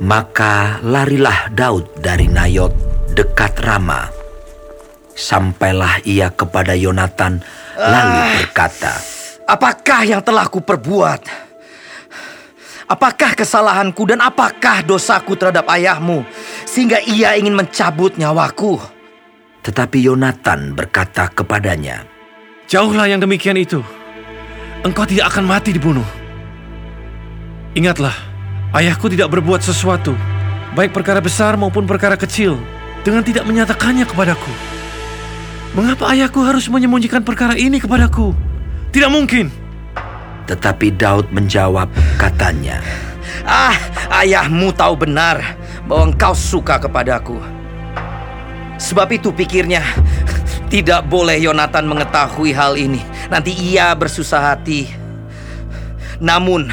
Maka larilah Daud dari Nayot dekat Rama. Sampailah ia kepada Yonatan lalu Ah. berkata, Apakah yang telah kuperbuat? Apakah kesalahanku dan apakah dosaku terhadap ayahmu sehingga ia ingin mencabut nyawaku? Tetapi Yonatan berkata kepadanya, Jauhlah yang demikian itu. Engkau tidak akan mati dibunuh. Ingatlah, ayahku tidak berbuat sesuatu, baik perkara besar maupun perkara kecil, dengan tidak menyatakannya kepadaku. Mengapa ayahku harus menyembunyikan perkara ini kepadaku? Tidak mungkin. Tetapi Daud menjawab katanya, Ah, ayahmu tahu benar bahwa engkau suka kepadaku. Sebab itu pikirnya, tidak boleh Yonatan mengetahui hal ini. Nanti ia bersusah hati. Namun,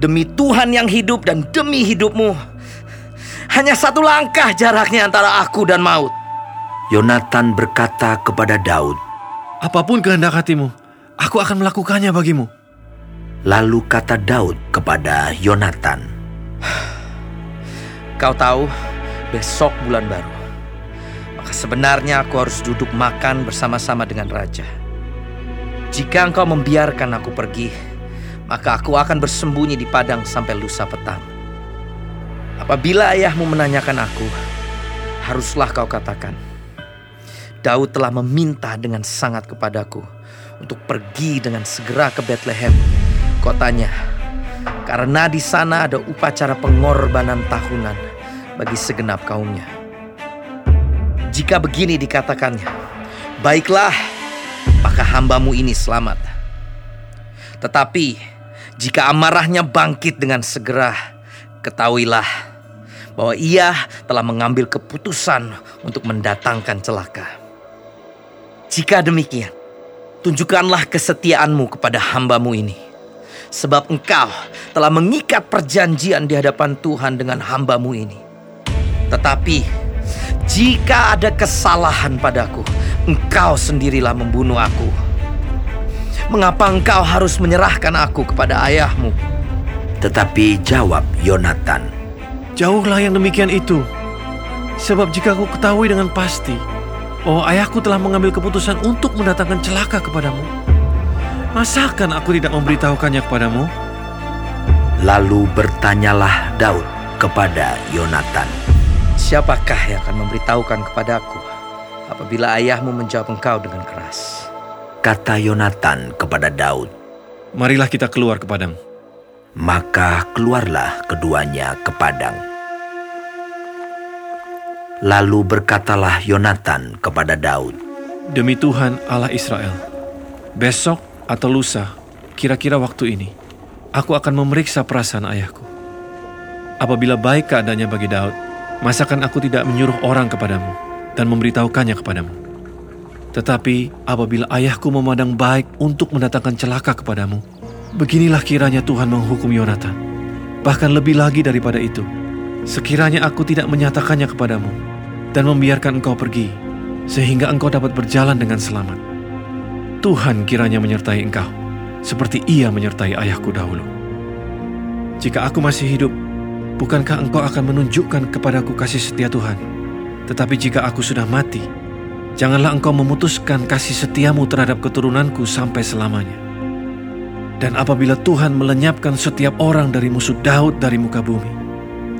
demi Tuhan yang hidup dan demi hidupmu, hanya satu langkah jaraknya antara aku dan maut. Yonatan berkata kepada Daud, Apa pun kehendak hatimu, aku akan melakukannya bagimu. lalu kata Daud kepada Yonatan, Kau tahu, besok bulan baru. Maka sebenarnya aku harus duduk makan bersama-sama dengan raja. Jika engkau membiarkan aku pergi, maka aku akan bersembunyi di padang sampai lusa petang. Apabila ayahmu menanyakan aku, haruslah kau katakan, Daud telah meminta dengan sangat kepadaku untuk pergi dengan segera ke Bethlehem, kotanya, karena di sana ada upacara pengorbanan tahunan bagi segenap kaumnya. Jika begini dikatakannya, baiklah, maka hambamu ini selamat. Tetapi jika amarahnya bangkit dengan segera, ketahuilah bahwa ia telah mengambil keputusan untuk mendatangkan celaka. Jika demikian, tunjukkanlah kesetiaanmu kepada hambamu ini. Sebab engkau telah mengikat perjanjian di hadapan Tuhan dengan hambamu ini. Tetapi jika ada kesalahan padaku, engkau sendirilah membunuh aku. Mengapa engkau harus menyerahkan aku kepada ayahmu? tetapi jawab Yonatan, Jauhlah yang demikian itu. Sebab jika aku ketahui dengan pasti bahwa ayahku telah mengambil keputusan untuk mendatangkan celaka kepadamu, masakan aku tidak memberitahukannya kepadamu? lalu bertanyalah Daud kepada Yonatan, Siapakah yang akan memberitahukan kepadaku apabila ayahmu menjawab engkau dengan keras? Kata Yonatan kepada Daud. Marilah kita keluar ke padang. Maka keluarlah keduanya ke padang. Lalu berkatalah Yonatan kepada Daud, Demi Tuhan Allah Israel, besok atau lusa, kira-kira waktu ini, aku akan memeriksa perasaan ayahku. Apabila baik keadaannya bagi Daud, masakan aku tidak menyuruh orang kepadamu dan memberitahukannya kepadamu. Tetapi apabila ayahku memandang baik untuk mendatangkan celaka kepadamu, beginilah kiranya Tuhan menghukum Yonatan. Bahkan lebih lagi daripada itu, sekiranya aku tidak menyatakannya kepadamu dan membiarkan engkau pergi, sehingga engkau dapat berjalan dengan selamat. Tuhan kiranya menyertai engkau, seperti ia menyertai ayahku dahulu. Jika aku masih hidup, bukankah engkau akan menunjukkan kepadaku kasih setia Tuhan? Tetapi jika aku sudah mati, janganlah engkau memutuskan kasih setiamu terhadap keturunanku sampai selamanya. Dan apabila Tuhan melenyapkan setiap orang dari musuh Daud dari muka bumi,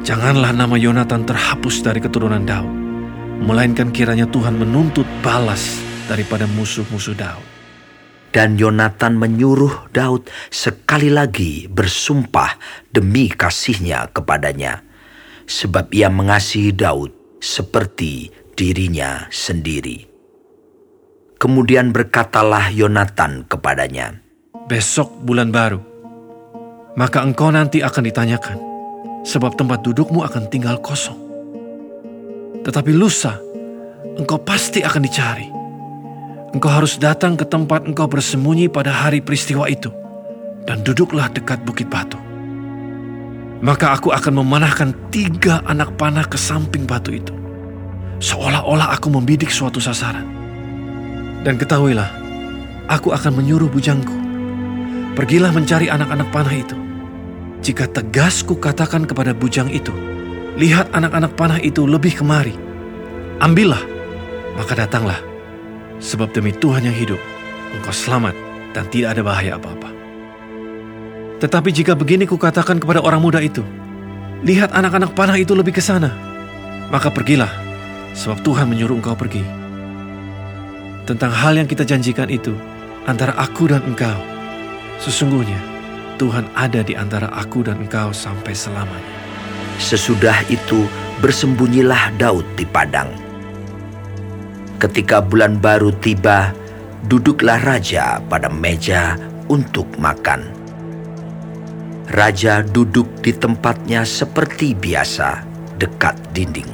janganlah nama Yonatan terhapus dari keturunan Daud, melainkan kiranya Tuhan menuntut balas daripada musuh-musuh Daud. dan Yonatan menyuruh Daud sekali lagi bersumpah demi kasihnya kepadanya, sebab ia mengasihi Daud seperti dirinya sendiri. Kemudian berkatalah Yonatan kepadanya, Besok bulan baru, maka engkau nanti akan ditanyakan, sebab tempat dudukmu akan tinggal kosong. Tetapi lusa, engkau pasti akan dicari. Engkau harus datang ke tempat engkau bersembunyi pada hari peristiwa itu, dan duduklah dekat bukit batu. Maka aku akan memanahkan tiga anak panah ke samping batu itu, seolah-olah aku membidik suatu sasaran. Dan ketahuilah, aku akan menyuruh bujangku, pergilah mencari anak-anak panah itu. Jika tegas ku katakan kepada bujang itu, lihat anak-anak panah itu lebih kemari. Ambillah, maka datanglah. Sebab demi Tuhan yang hidup, engkau selamat dan tidak ada bahaya apa-apa. Tetapi jika begini kukatakan kepada orang muda itu, lihat anak-anak panah itu lebih ke sana, maka pergilah, sebab Tuhan menyuruh engkau pergi. Tentang hal yang kita janjikan itu, antara aku dan engkau, sesungguhnya Tuhan ada di antara aku dan engkau sampai selamanya. Sesudah itu bersembunyilah Daud di padang. Ketika bulan baru tiba, duduklah raja pada meja untuk makan. Raja duduk di tempatnya seperti biasa, dekat dinding.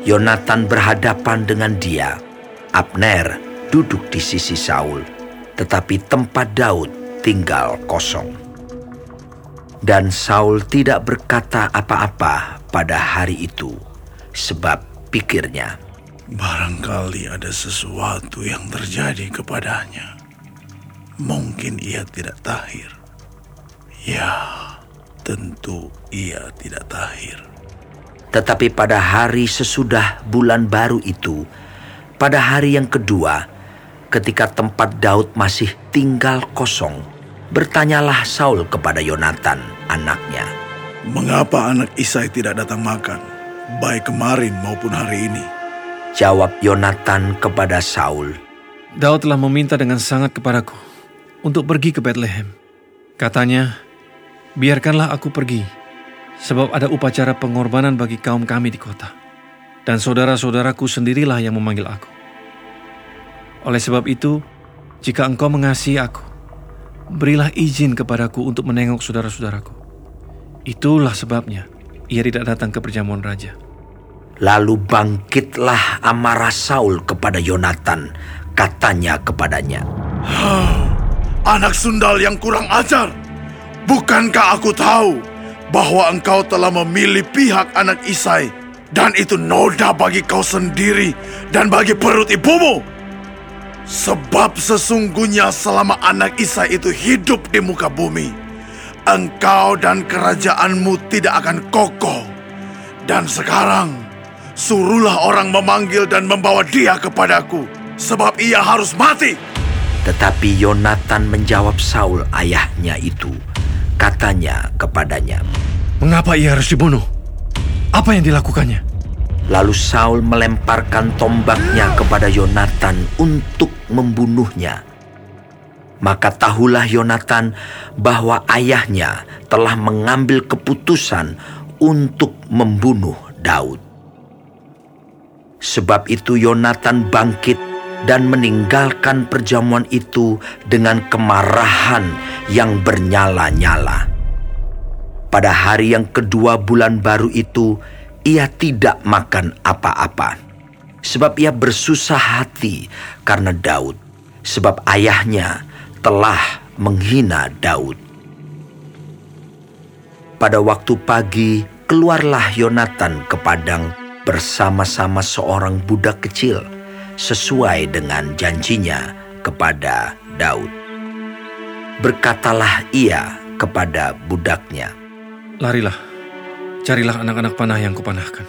Yonatan berhadapan dengan dia. Abner duduk di sisi Saul, tetapi tempat Daud tinggal kosong. Dan Saul tidak berkata apa-apa pada hari itu, sebab pikirnya, Barangkali ada sesuatu yang terjadi kepadanya. Mungkin ia tidak tahir. Ya, tentu ia tidak tahir. Tetapi pada hari sesudah bulan baru itu, pada hari yang kedua, ketika tempat Daud masih tinggal kosong, bertanyalah Saul kepada Yonatan, anaknya. Mengapa anak Isai tidak datang makan, baik kemarin maupun hari ini? Jawab Yonatan kepada Saul, Daud telah meminta dengan sangat kepadaku untuk pergi ke Bethlehem. Katanya, biarkanlah aku pergi, sebab ada upacara pengorbanan bagi kaum kami di kota. Dan saudara-saudaraku sendirilah yang memanggil aku. Oleh sebab itu, jika engkau mengasihi aku, berilah izin kepadaku untuk menengok saudara-saudaraku. Itulah sebabnya ia tidak datang ke perjamuan raja. Lalu bangkitlah amarah Saul kepada Yonatan, katanya kepadanya, Anak sundal yang kurang ajar. Bukankah aku tahu bahwa engkau telah memilih pihak anak Isai dan itu noda bagi kau sendiri dan bagi perut ibumu? Sebab sesungguhnya selama anak Isai itu hidup di muka bumi, engkau dan kerajaanmu tidak akan kokoh. Dan sekarang, suruhlah orang memanggil dan membawa dia kepadaku, sebab ia harus mati. Tetapi Yonatan menjawab Saul ayahnya itu. Katanya kepadanya, Mengapa ia harus dibunuh? Apa yang dilakukannya? Lalu Saul melemparkan tombaknya kepada Yonatan untuk membunuhnya. Maka tahulah Yonatan bahwa ayahnya telah mengambil keputusan untuk membunuh Daud. Sebab itu Yonatan bangkit dan meninggalkan perjamuan itu dengan kemarahan yang bernyala-nyala. Pada hari yang kedua bulan baru itu, ia tidak makan apa-apa. Sebab ia bersusah hati karena Daud. Sebab ayahnya telah menghina Daud. Pada waktu pagi, keluarlah Yonatan ke padang bersama-sama seorang budak kecil sesuai dengan janjinya kepada Daud. Berkatalah ia kepada budaknya, Larilah, carilah anak-anak panah yang kupanahkan.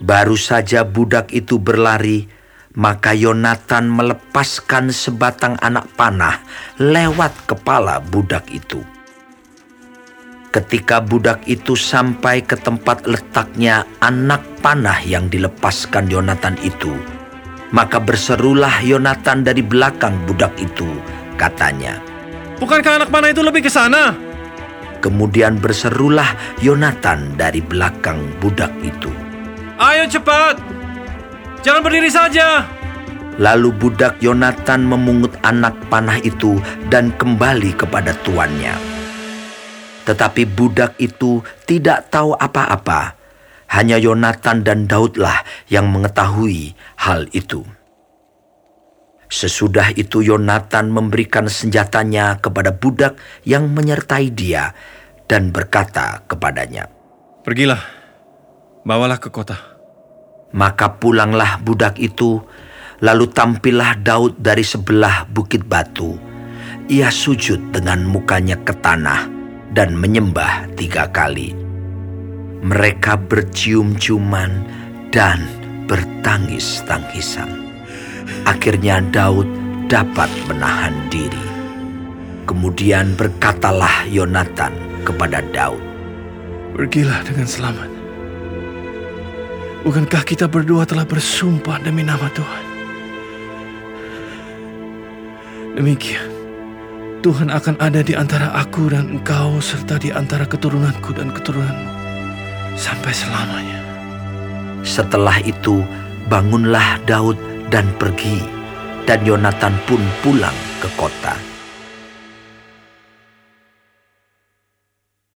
Baru saja budak itu berlari, maka Yonatan melepaskan sebatang anak panah lewat kepala budak itu. Ketika budak itu sampai ke tempat letaknya anak panah yang dilepaskan Yonatan itu, maka berserulah Yonatan dari belakang budak itu, katanya. Bukankah anak panah itu lebih ke sana? Kemudian berserulah Yonatan dari belakang budak itu. Ayo cepat! Jangan berdiri saja! Lalu budak Yonatan memungut anak panah itu dan kembali kepada tuannya. Tetapi budak itu tidak tahu apa-apa. Hanya Yonatan dan Daudlah yang mengetahui hal itu. Sesudah itu Yonatan memberikan senjatanya kepada budak yang menyertai dia dan berkata kepadanya, Pergilah, bawalah ke kota. Maka pulanglah budak itu, lalu tampillah Daud dari sebelah bukit batu. Ia sujud dengan mukanya ke tanah dan menyembah tiga kali. Mereka bercium-ciuman dan bertangis-tangisan. Akhirnya Daud dapat menahan diri. Kemudian berkatalah Yonatan kepada Daud, Pergilah dengan selamat. Bukankah kita berdua telah bersumpah demi nama Tuhan? Demikian, Tuhan akan ada di antara aku dan engkau serta di antara keturunanku dan keturunanmu sampai selamanya. Setelah itu bangunlah Daud dan pergi, dan Yonatan pun pulang ke kota.